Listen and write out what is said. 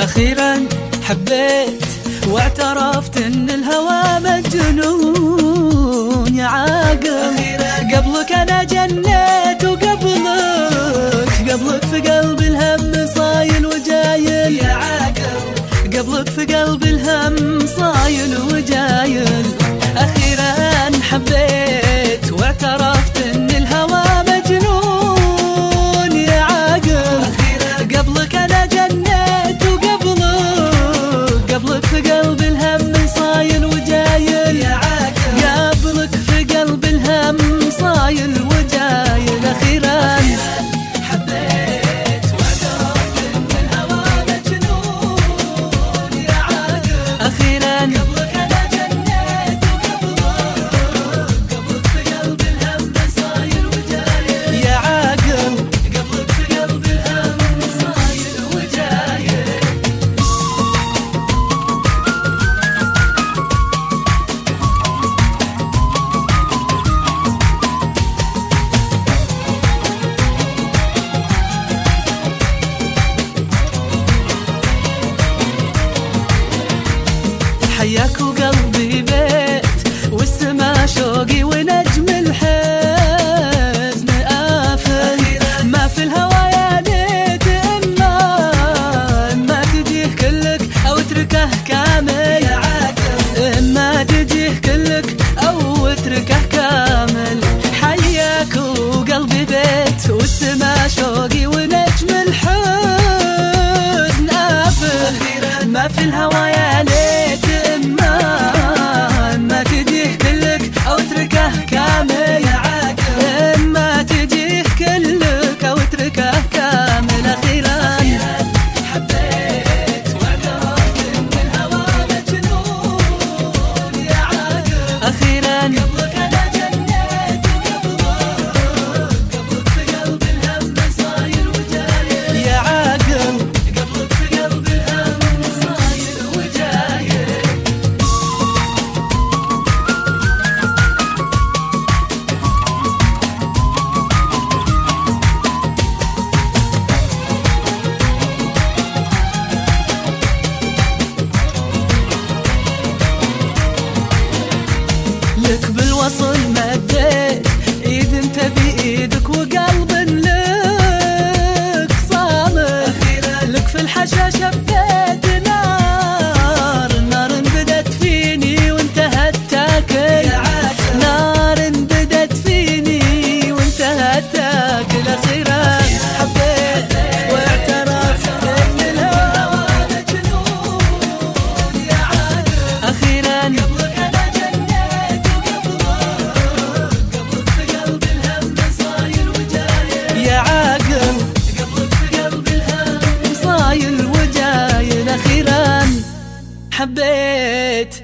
أخيرا حبيت واعترفت إن الهوى مجنون. وياك وقلبي بيت والسما شوقي ونجم الحزن آفل. ما في الهوى يا ليت إما إما تجيه كلك أو اتركه كامل. إما تجيه كلك أو اتركه كامل. حياك وقلبي بيت والسما حبيت